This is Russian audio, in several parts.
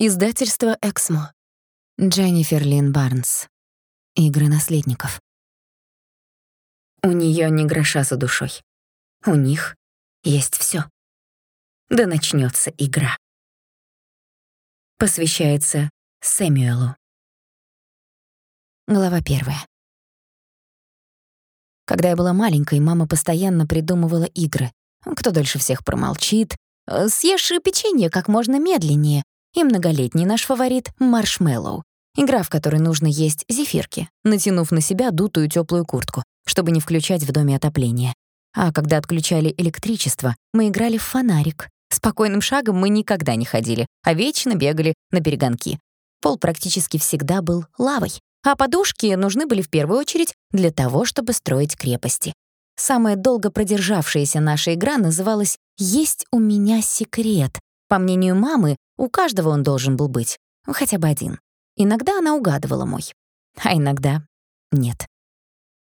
Издательство «Эксмо». Дженнифер Лин Барнс. Игры наследников. У неё ни гроша за душой. У них есть всё. Да начнётся игра. Посвящается Сэмюэлу. Глава первая. Когда я была маленькой, мама постоянно придумывала игры. Кто дольше всех промолчит, съешь печенье как можно медленнее, и многолетний наш фаворит — маршмеллоу. Игра, в которой нужно есть зефирки, натянув на себя дутую тёплую куртку, чтобы не включать в доме отопление. А когда отключали электричество, мы играли в фонарик. Спокойным шагом мы никогда не ходили, а вечно бегали на перегонки. Пол практически всегда был лавой, а подушки нужны были в первую очередь для того, чтобы строить крепости. Самая долго продержавшаяся наша игра называлась «Есть у меня секрет». По мнению мамы, у каждого он должен был быть, ну, хотя бы один. Иногда она угадывала мой, а иногда нет.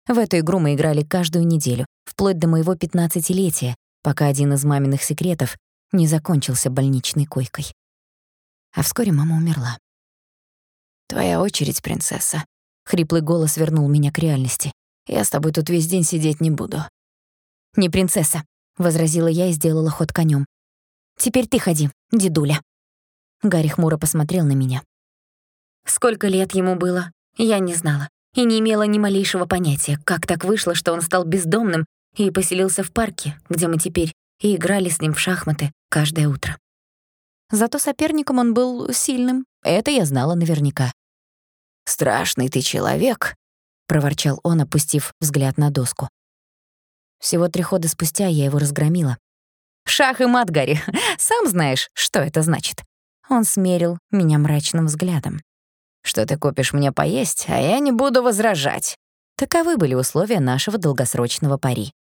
В эту игру мы играли каждую неделю, вплоть до моего пятнадцатилетия, пока один из маминых секретов не закончился больничной койкой. А вскоре мама умерла. «Твоя очередь, принцесса». Хриплый голос вернул меня к реальности. «Я с тобой тут весь день сидеть не буду». «Не принцесса», — возразила я и сделала ход конём. «Теперь ты ходи, дедуля». Гарри хмуро посмотрел на меня. Сколько лет ему было, я не знала и не имела ни малейшего понятия, как так вышло, что он стал бездомным и поселился в парке, где мы теперь и играли с ним в шахматы каждое утро. Зато соперником он был сильным, это я знала наверняка. «Страшный ты человек», — проворчал он, опустив взгляд на доску. Всего три хода спустя я его разгромила. «Шах и мат, Гарри, сам знаешь, что это значит». Он смерил меня мрачным взглядом. «Что ты купишь мне поесть, а я не буду возражать». Таковы были условия нашего долгосрочного пари.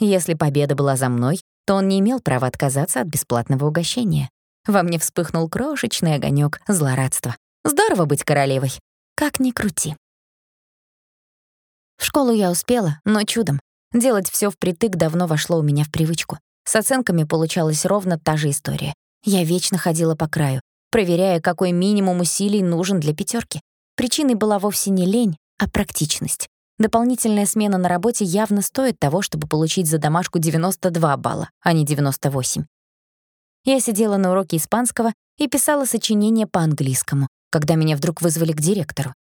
Если победа была за мной, то он не имел права отказаться от бесплатного угощения. Во мне вспыхнул крошечный огонек злорадства. Здорово быть королевой. Как ни крути. В школу я успела, но чудом. Делать всё впритык давно вошло у меня в привычку. С оценками получалась ровно та же история. Я вечно ходила по краю, проверяя, какой минимум усилий нужен для пятерки. Причиной была вовсе не лень, а практичность. Дополнительная смена на работе явно стоит того, чтобы получить за домашку 92 балла, а не 98. Я сидела на уроке испанского и писала сочинение по-английскому, когда меня вдруг вызвали к директору.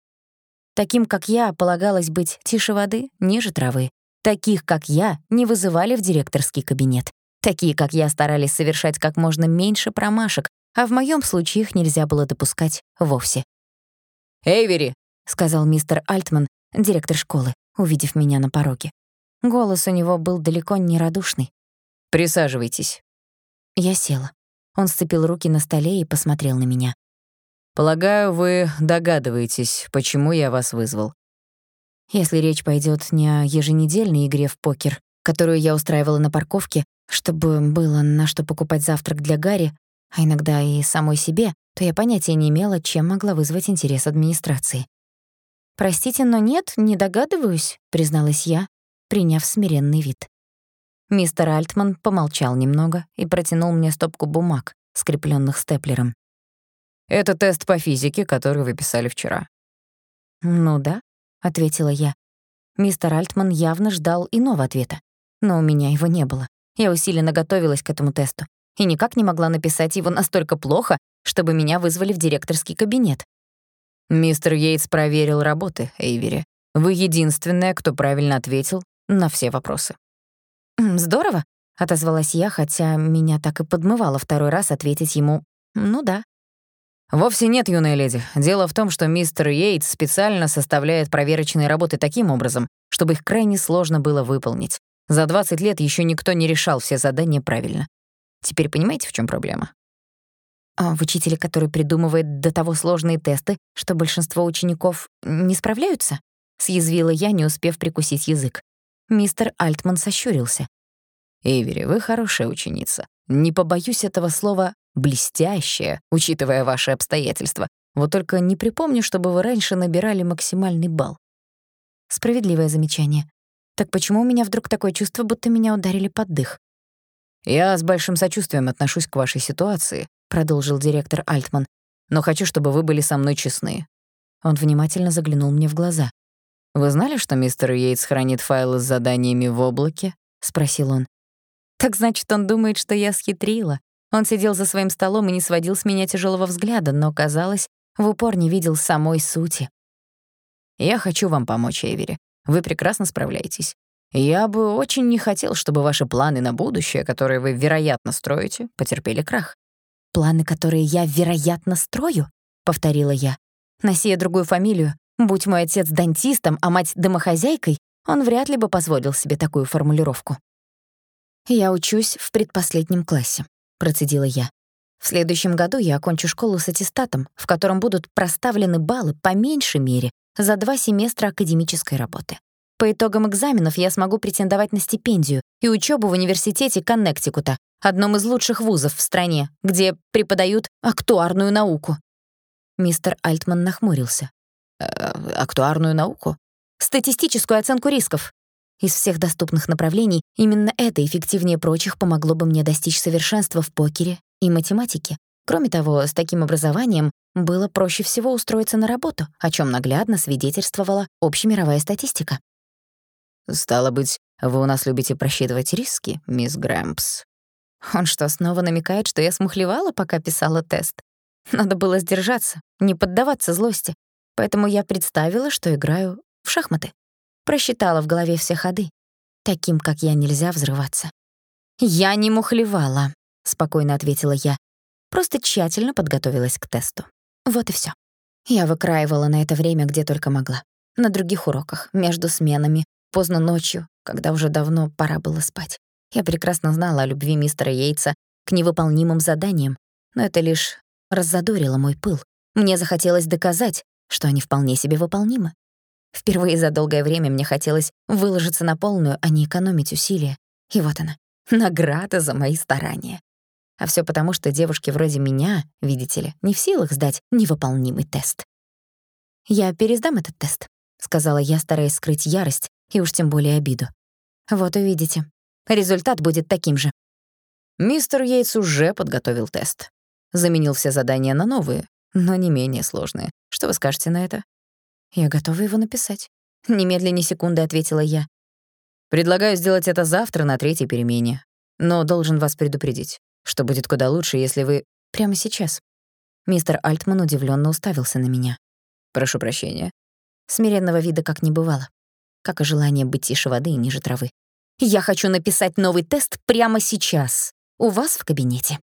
Таким, как я, полагалось быть тише воды, ниже травы. Таких, как я, не вызывали в директорский кабинет. Такие, как я, старались совершать как можно меньше промашек, а в моем случае их нельзя было допускать вовсе. «Эйвери!» — сказал мистер Альтман, директор школы, увидев меня на пороге. Голос у него был далеко не радушный. «Присаживайтесь». Я села. Он сцепил руки на столе и посмотрел на меня. «Полагаю, вы догадываетесь, почему я вас вызвал». Если речь пойдет не о еженедельной игре в покер, которую я устраивала на парковке, чтобы было на что покупать завтрак для Гарри, а иногда и самой себе, то я понятия не имела, чем могла вызвать интерес администрации. «Простите, но нет, не догадываюсь», — призналась я, приняв смиренный вид. Мистер Альтман помолчал немного и протянул мне стопку бумаг, скреплённых степлером. «Это тест по физике, который вы писали вчера». «Ну да», — ответила я. Мистер Альтман явно ждал иного ответа, но у меня его не было. Я усиленно готовилась к этому тесту и никак не могла написать его настолько плохо, чтобы меня вызвали в директорский кабинет. Мистер Йейтс проверил работы, Эйвери. Вы единственная, кто правильно ответил на все вопросы. «Здорово», — отозвалась я, хотя меня так и подмывало второй раз ответить ему «ну да». «Вовсе нет, юная леди. Дело в том, что мистер Йейтс специально составляет проверочные работы таким образом, чтобы их крайне сложно было выполнить. За 20 лет еще никто не решал все задания правильно. Теперь понимаете, в чем проблема? А в учителе, который придумывает до того сложные тесты, что большинство учеников не справляются? Съязвила я, не успев прикусить язык. Мистер Альтман сощурился. «Эйвери, вы хорошая ученица. Не побоюсь этого слова «блестящая», учитывая ваши обстоятельства. Вот только не припомню, чтобы вы раньше набирали максимальный балл. Справедливое замечание. Так почему у меня вдруг такое чувство, будто меня ударили под дых? «Я с большим сочувствием отношусь к вашей ситуации», — продолжил директор Альтман. но хочу, чтобы вы были со мной честны. Он внимательно заглянул мне в глаза. «Вы знали, что мистер Йейтс хранит файлы с заданиями в облаке?» — спросил он. «Так значит, он думает, что я схитрила. Он сидел за своим столом и не сводил с меня тяжелого взгляда, но, казалось, в упор не видел самой сути. «Я хочу вам помочь, Эвери. Вы прекрасно справляетесь. Я бы очень не хотел, чтобы ваши планы на будущее, которые вы, вероятно, строите, потерпели крах». «Планы, которые я, вероятно, строю?» — повторила я. Нося другую фамилию, будь мой отец дантистом, а мать домохозяйкой, он вряд ли бы позволил себе такую формулировку. «Я учусь в предпоследнем классе», — процедила я. «В следующем году я окончу школу с аттестатом, в котором будут проставлены баллы по меньшей мере за два семестра академической работы. По итогам экзаменов я смогу претендовать на стипендию и учебу в университете Коннектикута, одном из лучших вузов в стране, где преподают актуарную науку. Мистер Альтман нахмурился. «Э, «Актуарную науку?» «Статистическую оценку рисков». Из всех доступных направлений именно это эффективнее прочих помогло бы мне достичь совершенства в покере и математике. Кроме того, с таким образованием было проще всего устроиться на работу, о чем наглядно свидетельствовала общемировая статистика. «Стало быть, вы у нас любите просчитывать риски, мисс Грэмпс?» Он что, снова намекает, что я смухлевала, пока писала тест? Надо было сдержаться, не поддаваться злости. Поэтому я представила, что играю в шахматы. Просчитала в голове все ходы. Таким, как я, нельзя взрываться. «Я не мухлевала», — спокойно ответила я. Просто тщательно подготовилась к тесту. Вот и всё. Я выкраивала на это время где только могла. На других уроках, между сменами, поздно ночью, когда уже давно пора было спать. Я прекрасно знала о любви мистера Йейтса к невыполнимым заданиям, но это лишь раззадорило мой пыл. Мне захотелось доказать, что они вполне себе выполнимы. Впервые за долгое время мне хотелось выложиться на полную, а не экономить усилия. И вот она, награда за мои старания. А всё потому, что девушки вроде меня, видите ли, не в силах сдать невыполнимый тест. «Я пересдам этот тест», — сказала я, стараясь скрыть ярость и уж тем более обиду. «Вот увидите. Результат будет таким же». Мистер Йейтс уже подготовил тест. Заменил все задания на новые, но не менее сложные. Что вы скажете на это? Я готова его написать. Немедленно секунды ответила я. Предлагаю сделать это завтра на третьей перемене. Но должен вас предупредить что будет куда лучше, если вы прямо сейчас. Мистер Альтман удивленно уставился на меня. Прошу прощения. Смиренного вида как не бывало. Как и желание быть тише воды и ниже травы. Я хочу написать новый тест прямо сейчас. У вас в кабинете.